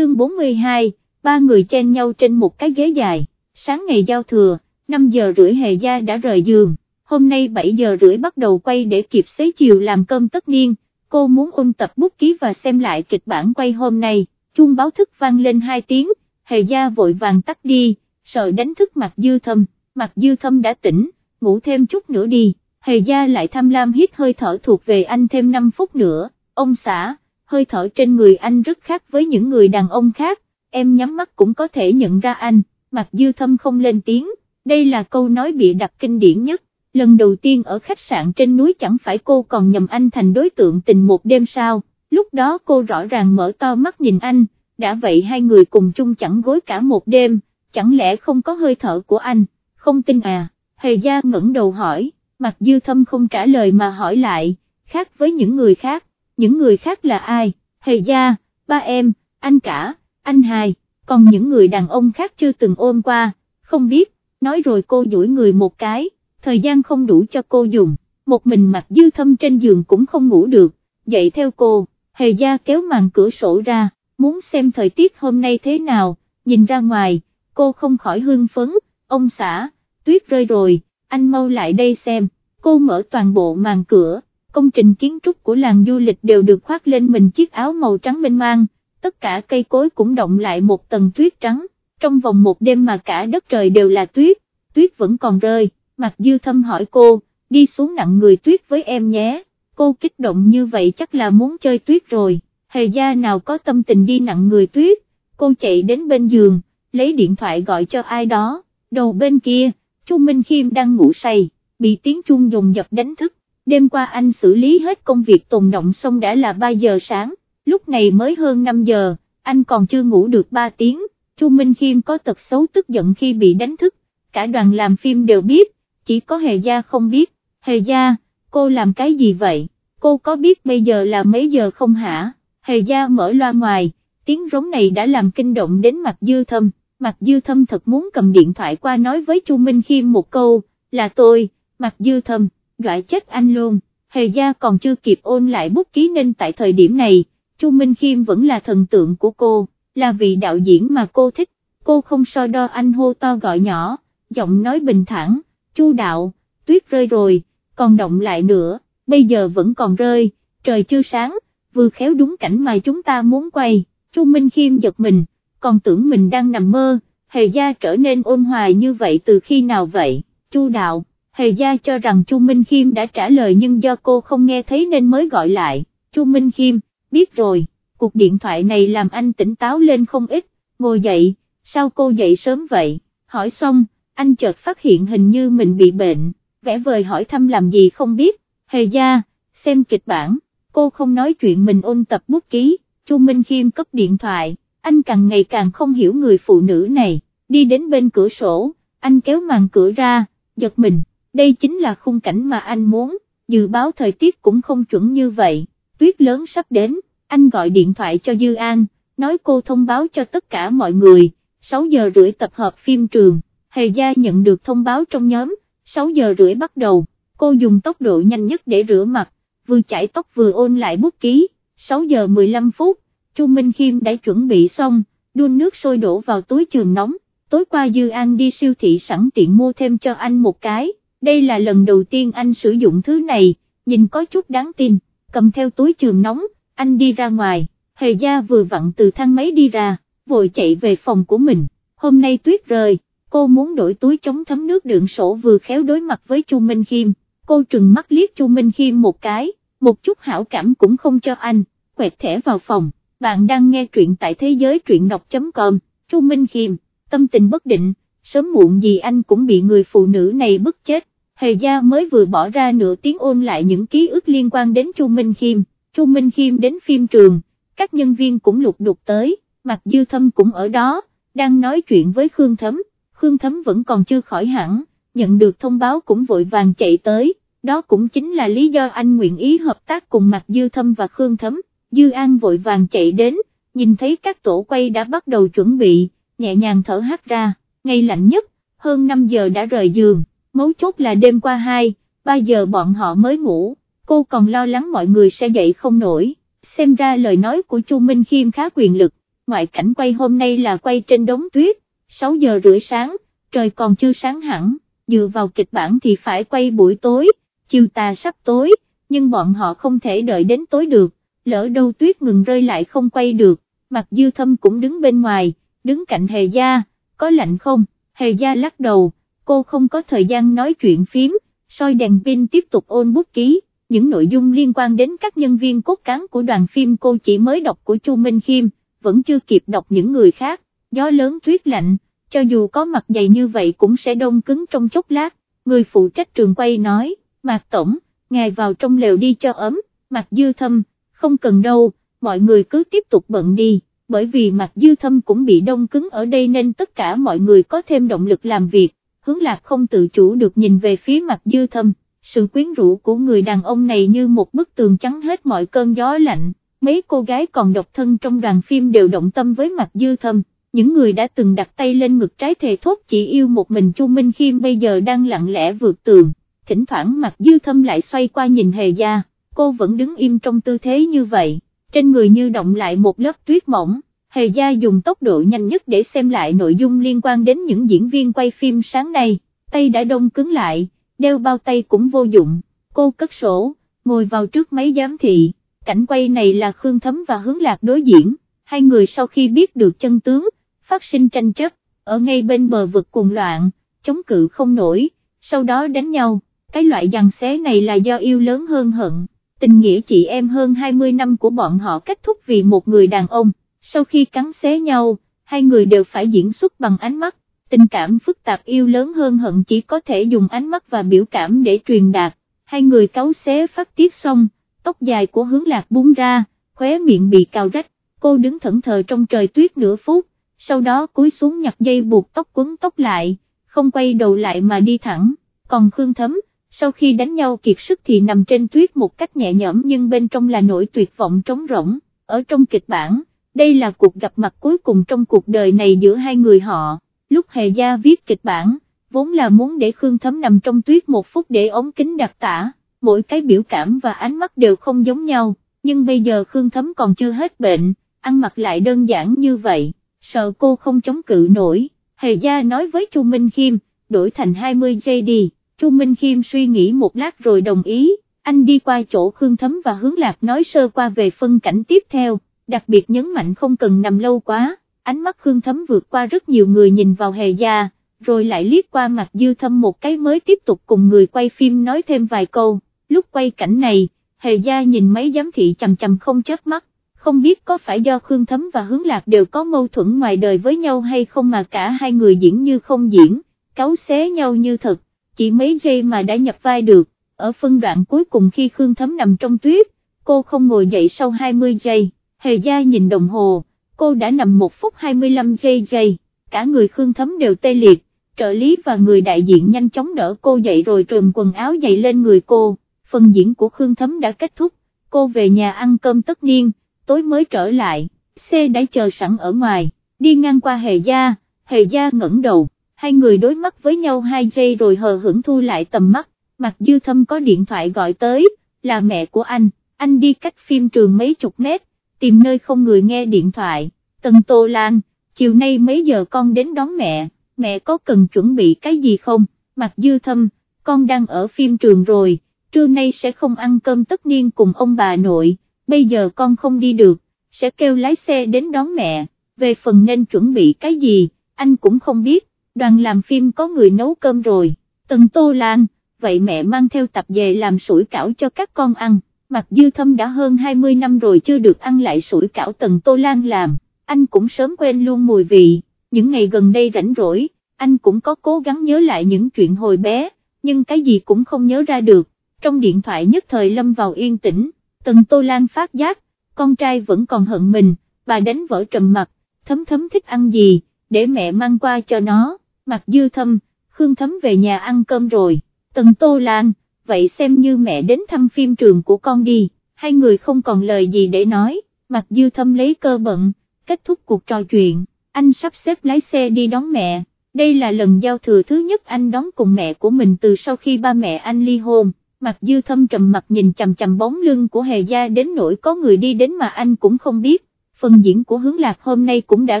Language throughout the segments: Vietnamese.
chương 42, ba người chen nhau trên một cái ghế dài, sáng ngày giao thừa, 5 giờ rưỡi hề gia đã rời giường, hôm nay 7 giờ rưỡi bắt đầu quay để kịp xế chiều làm cơm tất niên, cô muốn ôn tập bút ký và xem lại kịch bản quay hôm nay, chuông báo thức vang lên 2 tiếng, hề gia vội vàng tắt đi, sợ đánh thức mặt dư thâm, mặt dư thâm đã tỉnh, ngủ thêm chút nữa đi, hề gia lại tham lam hít hơi thở thuộc về anh thêm 5 phút nữa, ông xã, hơi thở trên người anh rất khác với những người đàn ông khác, em nhắm mắt cũng có thể nhận ra anh, mặt dư thâm không lên tiếng, đây là câu nói bị đặt kinh điển nhất, lần đầu tiên ở khách sạn trên núi chẳng phải cô còn nhầm anh thành đối tượng tình một đêm sao, lúc đó cô rõ ràng mở to mắt nhìn anh, đã vậy hai người cùng chung chẳng gối cả một đêm, chẳng lẽ không có hơi thở của anh, không tin à, hề gia ngẩng đầu hỏi, mặt dư thâm không trả lời mà hỏi lại, khác với những người khác, những người khác là ai, hề gia, ba em, anh cả, anh hai, còn những người đàn ông khác chưa từng ôm qua, không biết, nói rồi cô duỗi người một cái, thời gian không đủ cho cô dùng, một mình mặt dư thâm trên giường cũng không ngủ được, dậy theo cô, hề gia kéo màn cửa sổ ra, muốn xem thời tiết hôm nay thế nào, nhìn ra ngoài, cô không khỏi hưng phấn, ông xã, tuyết rơi rồi, anh mau lại đây xem, cô mở toàn bộ màn cửa, công trình kiến trúc của làng du lịch đều được khoác lên mình chiếc áo màu trắng mênh mang, tất cả cây cối cũng động lại một tầng tuyết trắng, trong vòng một đêm mà cả đất trời đều là tuyết, tuyết vẫn còn rơi, mặt dư thâm hỏi cô, đi xuống nặng người tuyết với em nhé, cô kích động như vậy chắc là muốn chơi tuyết rồi, hề gia nào có tâm tình đi nặng người tuyết, cô chạy đến bên giường, lấy điện thoại gọi cho ai đó, đầu bên kia, Chu Minh Khiêm đang ngủ say, bị tiếng chuông dùng dập đánh thức, đêm qua anh xử lý hết công việc tồn động xong đã là 3 giờ sáng, lúc này mới hơn 5 giờ, anh còn chưa ngủ được 3 tiếng, Chu Minh Khiêm có tật xấu tức giận khi bị đánh thức, cả đoàn làm phim đều biết, chỉ có Hề Gia không biết, Hề Gia, cô làm cái gì vậy, cô có biết bây giờ là mấy giờ không hả, Hề Gia mở loa ngoài, tiếng rống này đã làm kinh động đến mặt dư thâm, mặt dư thâm thật muốn cầm điện thoại qua nói với Chu Minh Khiêm một câu, là tôi, mặt dư thâm, dọa chết anh luôn, Hề Gia còn chưa kịp ôn lại bút ký nên tại thời điểm này, Chu Minh Khiêm vẫn là thần tượng của cô, là vị đạo diễn mà cô thích, cô không so đo anh hô to gọi nhỏ, giọng nói bình thản, Chu đạo, tuyết rơi rồi, còn động lại nữa, bây giờ vẫn còn rơi, trời chưa sáng, vừa khéo đúng cảnh mà chúng ta muốn quay, Chu Minh Khiêm giật mình, còn tưởng mình đang nằm mơ, hề gia trở nên ôn hòa như vậy từ khi nào vậy, Chu đạo, hề gia cho rằng Chu Minh Khiêm đã trả lời nhưng do cô không nghe thấy nên mới gọi lại, Chu Minh Khiêm, biết rồi, cuộc điện thoại này làm anh tỉnh táo lên không ít, ngồi dậy, sao cô dậy sớm vậy, hỏi xong, anh chợt phát hiện hình như mình bị bệnh, vẽ vời hỏi thăm làm gì không biết, hề gia, xem kịch bản, cô không nói chuyện mình ôn tập bút ký, Chu Minh Khiêm cấp điện thoại, anh càng ngày càng không hiểu người phụ nữ này, đi đến bên cửa sổ, anh kéo màn cửa ra, giật mình, đây chính là khung cảnh mà anh muốn, dự báo thời tiết cũng không chuẩn như vậy, tuyết lớn sắp đến, anh gọi điện thoại cho Dư An, nói cô thông báo cho tất cả mọi người, 6 giờ rưỡi tập hợp phim trường, Hề Gia nhận được thông báo trong nhóm, 6 giờ rưỡi bắt đầu, cô dùng tốc độ nhanh nhất để rửa mặt, vừa chải tóc vừa ôn lại bút ký, 6 giờ 15 phút, Chu Minh Khiêm đã chuẩn bị xong, đun nước sôi đổ vào túi trường nóng, tối qua Dư An đi siêu thị sẵn tiện mua thêm cho anh một cái, đây là lần đầu tiên anh sử dụng thứ này, nhìn có chút đáng tin, cầm theo túi trường nóng, anh đi ra ngoài, hề gia vừa vặn từ thang máy đi ra, vội chạy về phòng của mình, hôm nay tuyết rơi, cô muốn đổi túi chống thấm nước đựng sổ vừa khéo đối mặt với Chu Minh Khiêm, cô trừng mắt liếc Chu Minh Khiêm một cái, một chút hảo cảm cũng không cho anh, quẹt thẻ vào phòng, bạn đang nghe truyện tại thế giới truyện đọc.com, Chu Minh Khiêm, tâm tình bất định, sớm muộn gì anh cũng bị người phụ nữ này bức chết, hề gia mới vừa bỏ ra nửa tiếng ôn lại những ký ức liên quan đến Chu Minh Khiêm. Chu Minh Khiêm đến phim trường, các nhân viên cũng lục đục tới, mặt dư thâm cũng ở đó, đang nói chuyện với Khương Thấm, Khương Thấm vẫn còn chưa khỏi hẳn, nhận được thông báo cũng vội vàng chạy tới, đó cũng chính là lý do anh nguyện ý hợp tác cùng mặt dư thâm và Khương Thấm, dư an vội vàng chạy đến, nhìn thấy các tổ quay đã bắt đầu chuẩn bị, nhẹ nhàng thở hát ra, ngày lạnh nhất, hơn 5 giờ đã rời giường, mấu chốt là đêm qua 2, 3 giờ bọn họ mới ngủ. Cô còn lo lắng mọi người sẽ dậy không nổi, xem ra lời nói của Chu Minh Khiêm khá quyền lực, ngoại cảnh quay hôm nay là quay trên đống tuyết, 6 giờ rưỡi sáng, trời còn chưa sáng hẳn, dựa vào kịch bản thì phải quay buổi tối, chiều tà sắp tối, nhưng bọn họ không thể đợi đến tối được, lỡ đâu tuyết ngừng rơi lại không quay được, mặt dư thâm cũng đứng bên ngoài, đứng cạnh hề gia, có lạnh không, hề gia lắc đầu, cô không có thời gian nói chuyện phím, soi đèn pin tiếp tục ôn bút ký, những nội dung liên quan đến các nhân viên cốt cán của đoàn phim cô chỉ mới đọc của Chu Minh Khiêm, vẫn chưa kịp đọc những người khác, gió lớn tuyết lạnh, cho dù có mặt dày như vậy cũng sẽ đông cứng trong chốc lát, người phụ trách trường quay nói, Mạc Tổng, ngài vào trong lều đi cho ấm, Mạc Dư Thâm, không cần đâu, mọi người cứ tiếp tục bận đi, bởi vì Mạc Dư Thâm cũng bị đông cứng ở đây nên tất cả mọi người có thêm động lực làm việc, hướng lạc không tự chủ được nhìn về phía mặt Dư Thâm, sự quyến rũ của người đàn ông này như một bức tường chắn hết mọi cơn gió lạnh, mấy cô gái còn độc thân trong đoàn phim đều động tâm với mặt Dư Thâm. Những người đã từng đặt tay lên ngực trái thề thốt chỉ yêu một mình Chu Minh Khiêm bây giờ đang lặng lẽ vượt tường, thỉnh thoảng mặt dư thâm lại xoay qua nhìn hề gia, cô vẫn đứng im trong tư thế như vậy, trên người như động lại một lớp tuyết mỏng, hề gia dùng tốc độ nhanh nhất để xem lại nội dung liên quan đến những diễn viên quay phim sáng nay, tay đã đông cứng lại, đeo bao tay cũng vô dụng, cô cất sổ, ngồi vào trước máy giám thị, cảnh quay này là Khương Thấm và Hướng Lạc đối diễn, hai người sau khi biết được chân tướng, phát sinh tranh chấp, ở ngay bên bờ vực cùng loạn, chống cự không nổi, sau đó đánh nhau, cái loại giằng xé này là do yêu lớn hơn hận, tình nghĩa chị em hơn 20 năm của bọn họ kết thúc vì một người đàn ông, sau khi cắn xé nhau, hai người đều phải diễn xuất bằng ánh mắt, tình cảm phức tạp yêu lớn hơn hận chỉ có thể dùng ánh mắt và biểu cảm để truyền đạt, hai người cáu xé phát tiết xong, tóc dài của hướng lạc búng ra, khóe miệng bị cào rách, cô đứng thẫn thờ trong trời tuyết nửa phút, sau đó cúi xuống nhặt dây buộc tóc quấn tóc lại, không quay đầu lại mà đi thẳng, còn Khương Thấm, sau khi đánh nhau kiệt sức thì nằm trên tuyết một cách nhẹ nhõm nhưng bên trong là nỗi tuyệt vọng trống rỗng, ở trong kịch bản, đây là cuộc gặp mặt cuối cùng trong cuộc đời này giữa hai người họ, lúc Hề Gia viết kịch bản, vốn là muốn để Khương Thấm nằm trong tuyết một phút để ống kính đặc tả, mỗi cái biểu cảm và ánh mắt đều không giống nhau, nhưng bây giờ Khương Thấm còn chưa hết bệnh, ăn mặc lại đơn giản như vậy sợ cô không chống cự nổi, Hề Gia nói với Chu Minh Khiêm, đổi thành 20 giây đi, Chu Minh Khiêm suy nghĩ một lát rồi đồng ý, anh đi qua chỗ Khương Thấm và Hướng Lạc nói sơ qua về phân cảnh tiếp theo, đặc biệt nhấn mạnh không cần nằm lâu quá, ánh mắt Khương Thấm vượt qua rất nhiều người nhìn vào Hề Gia, rồi lại liếc qua mặt Dư Thâm một cái mới tiếp tục cùng người quay phim nói thêm vài câu, lúc quay cảnh này, Hề Gia nhìn mấy giám thị chầm chầm không chớp mắt, không biết có phải do Khương Thấm và Hướng Lạc đều có mâu thuẫn ngoài đời với nhau hay không mà cả hai người diễn như không diễn, cáu xé nhau như thật, chỉ mấy giây mà đã nhập vai được, ở phân đoạn cuối cùng khi Khương Thấm nằm trong tuyết, cô không ngồi dậy sau 20 giây, hề gia nhìn đồng hồ, cô đã nằm 1 phút 25 giây giây, cả người Khương Thấm đều tê liệt, trợ lý và người đại diện nhanh chóng đỡ cô dậy rồi trùm quần áo dậy lên người cô, phần diễn của Khương Thấm đã kết thúc, cô về nhà ăn cơm tất niên tối mới trở lại, xe đã chờ sẵn ở ngoài, đi ngang qua hề gia, hề gia ngẩng đầu, hai người đối mắt với nhau hai giây rồi hờ hững thu lại tầm mắt, mặt dư thâm có điện thoại gọi tới, là mẹ của anh, anh đi cách phim trường mấy chục mét, tìm nơi không người nghe điện thoại, Tần Tô Lan, chiều nay mấy giờ con đến đón mẹ, mẹ có cần chuẩn bị cái gì không, mặt dư thâm, con đang ở phim trường rồi, trưa nay sẽ không ăn cơm tất niên cùng ông bà nội bây giờ con không đi được, sẽ kêu lái xe đến đón mẹ, về phần nên chuẩn bị cái gì, anh cũng không biết, đoàn làm phim có người nấu cơm rồi, Tần Tô Lan, vậy mẹ mang theo tập về làm sủi cảo cho các con ăn, mặc dư thâm đã hơn 20 năm rồi chưa được ăn lại sủi cảo Tần Tô Lan làm, anh cũng sớm quen luôn mùi vị, những ngày gần đây rảnh rỗi, anh cũng có cố gắng nhớ lại những chuyện hồi bé, nhưng cái gì cũng không nhớ ra được, trong điện thoại nhất thời lâm vào yên tĩnh Tần Tô Lan phát giác, con trai vẫn còn hận mình, bà đánh vỡ trầm mặt, thấm thấm thích ăn gì, để mẹ mang qua cho nó, Mặc dư thâm, Khương thấm về nhà ăn cơm rồi, Tần Tô Lan, vậy xem như mẹ đến thăm phim trường của con đi, hai người không còn lời gì để nói, mặt dư thâm lấy cơ bận, kết thúc cuộc trò chuyện, anh sắp xếp lái xe đi đón mẹ, đây là lần giao thừa thứ nhất anh đón cùng mẹ của mình từ sau khi ba mẹ anh ly hôn mặt dư thâm trầm mặt nhìn chằm chằm bóng lưng của hề gia đến nỗi có người đi đến mà anh cũng không biết, phần diễn của hướng lạc hôm nay cũng đã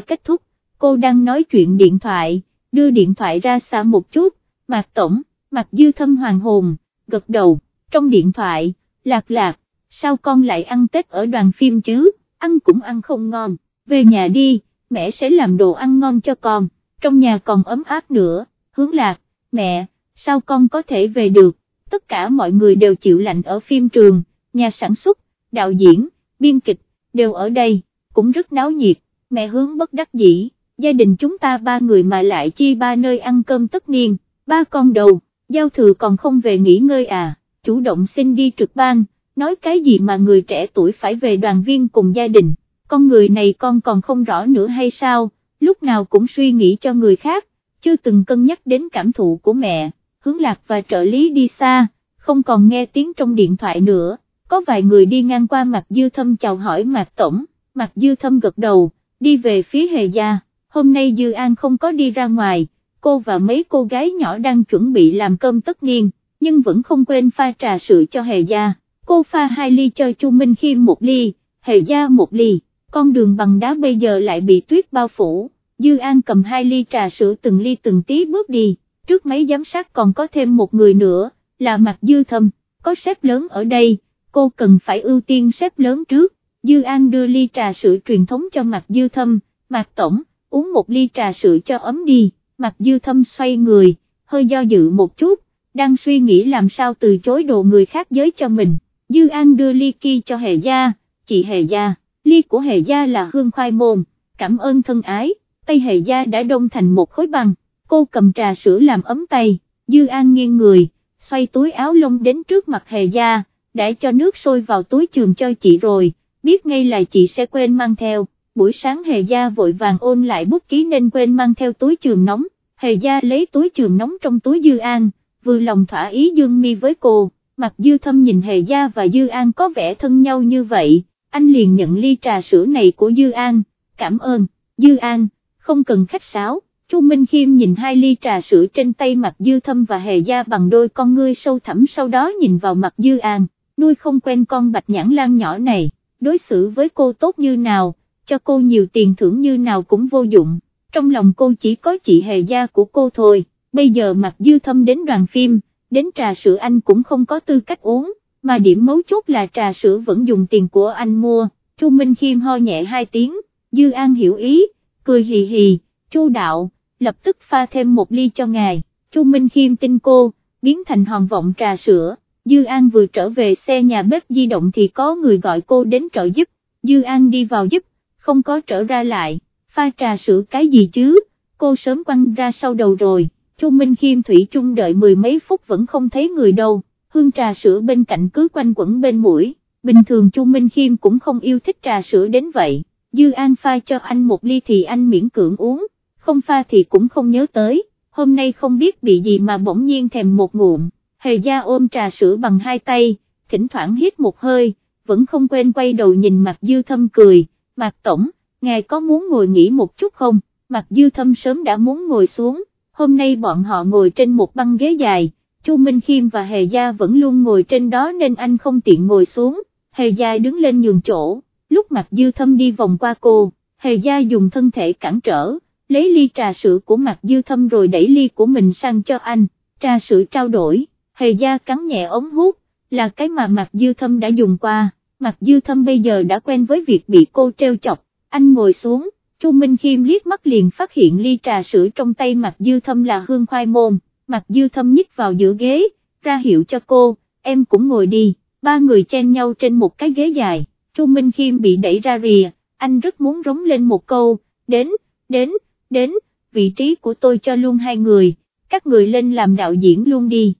kết thúc, cô đang nói chuyện điện thoại, đưa điện thoại ra xa một chút, Mạc Tổng, Mạc Dư Thâm hoàng hồn, gật đầu, trong điện thoại, lạc lạc, sao con lại ăn Tết ở đoàn phim chứ, ăn cũng ăn không ngon, về nhà đi, mẹ sẽ làm đồ ăn ngon cho con, trong nhà còn ấm áp nữa, hướng lạc, mẹ, sao con có thể về được, tất cả mọi người đều chịu lạnh ở phim trường, nhà sản xuất, đạo diễn, biên kịch, đều ở đây, cũng rất náo nhiệt, mẹ hướng bất đắc dĩ, gia đình chúng ta ba người mà lại chi ba nơi ăn cơm tất niên, ba con đầu, giao thừa còn không về nghỉ ngơi à, chủ động xin đi trực ban, nói cái gì mà người trẻ tuổi phải về đoàn viên cùng gia đình, con người này con còn không rõ nữa hay sao, lúc nào cũng suy nghĩ cho người khác, chưa từng cân nhắc đến cảm thụ của mẹ, hướng lạc và trợ lý đi xa, không còn nghe tiếng trong điện thoại nữa, có vài người đi ngang qua mặt dư thâm chào hỏi mặt tổng, mặt dư thâm gật đầu, đi về phía hề gia, hôm nay dư an không có đi ra ngoài, cô và mấy cô gái nhỏ đang chuẩn bị làm cơm tất niên, nhưng vẫn không quên pha trà sữa cho hề gia, cô pha hai ly cho Chu Minh Khiêm một ly, hề gia một ly, con đường bằng đá bây giờ lại bị tuyết bao phủ, dư an cầm hai ly trà sữa từng ly từng tí bước đi, trước máy giám sát còn có thêm một người nữa, là mặt dư thâm, có sếp lớn ở đây, cô cần phải ưu tiên sếp lớn trước, dư an đưa ly trà sữa truyền thống cho mặt dư thâm, mặt tổng, uống một ly trà sữa cho ấm đi, mặt dư thâm xoay người, hơi do dự một chút, đang suy nghĩ làm sao từ chối đồ người khác giới cho mình, dư an đưa ly kia cho hề gia, chị hề gia, ly của hề gia là hương khoai môn, cảm ơn thân ái, tay hề gia đã đông thành một khối băng cô cầm trà sữa làm ấm tay, Dư An nghiêng người, xoay túi áo lông đến trước mặt hề gia, đã cho nước sôi vào túi trường cho chị rồi, biết ngay là chị sẽ quên mang theo, buổi sáng hề gia vội vàng ôn lại bút ký nên quên mang theo túi trường nóng, hề gia lấy túi trường nóng trong túi Dư An, vừa lòng thỏa ý dương mi với cô, mặt Dư Thâm nhìn hề gia và Dư An có vẻ thân nhau như vậy, anh liền nhận ly trà sữa này của Dư An, cảm ơn, Dư An, không cần khách sáo. Chu Minh Khiêm nhìn hai ly trà sữa trên tay mặt Dư Thâm và Hề Gia bằng đôi con ngươi sâu thẳm sau đó nhìn vào mặt Dư An, nuôi không quen con bạch nhãn lan nhỏ này, đối xử với cô tốt như nào, cho cô nhiều tiền thưởng như nào cũng vô dụng, trong lòng cô chỉ có chị Hề Gia của cô thôi, bây giờ mặc Dư Thâm đến đoàn phim, đến trà sữa anh cũng không có tư cách uống, mà điểm mấu chốt là trà sữa vẫn dùng tiền của anh mua, Chu Minh Khiêm ho nhẹ hai tiếng, Dư An hiểu ý, cười hì hì, Chu đạo lập tức pha thêm một ly cho ngài, Chu Minh Khiêm tin cô, biến thành hòn vọng trà sữa, Dư An vừa trở về xe nhà bếp di động thì có người gọi cô đến trợ giúp, Dư An đi vào giúp, không có trở ra lại, pha trà sữa cái gì chứ, cô sớm quăng ra sau đầu rồi, Chu Minh Khiêm Thủy chung đợi mười mấy phút vẫn không thấy người đâu, hương trà sữa bên cạnh cứ quanh quẩn bên mũi, bình thường Chu Minh Khiêm cũng không yêu thích trà sữa đến vậy, Dư An pha cho anh một ly thì anh miễn cưỡng uống. Không pha thì cũng không nhớ tới, hôm nay không biết bị gì mà bỗng nhiên thèm một ngụm, hề gia ôm trà sữa bằng hai tay, thỉnh thoảng hít một hơi, vẫn không quên quay đầu nhìn mặt dư thâm cười, mạc tổng, ngài có muốn ngồi nghỉ một chút không, mạc dư thâm sớm đã muốn ngồi xuống, hôm nay bọn họ ngồi trên một băng ghế dài, Chu Minh Khiêm và Hề Gia vẫn luôn ngồi trên đó nên anh không tiện ngồi xuống, Hề Gia đứng lên nhường chỗ, lúc mạc dư thâm đi vòng qua cô, Hề Gia dùng thân thể cản trở, lấy ly trà sữa của mạc dư thâm rồi đẩy ly của mình sang cho anh, trà sữa trao đổi, hề gia cắn nhẹ ống hút, là cái mà mạc dư thâm đã dùng qua, mặt dư thâm bây giờ đã quen với việc bị cô treo chọc, anh ngồi xuống, Chu Minh Khiêm liếc mắt liền phát hiện ly trà sữa trong tay mặt dư thâm là hương khoai môn, mặt dư thâm nhích vào giữa ghế, ra hiệu cho cô, em cũng ngồi đi, ba người chen nhau trên một cái ghế dài, Chu Minh Khiêm bị đẩy ra rìa, anh rất muốn rống lên một câu, đến, đến, đến, vị trí của tôi cho luôn hai người, các người lên làm đạo diễn luôn đi.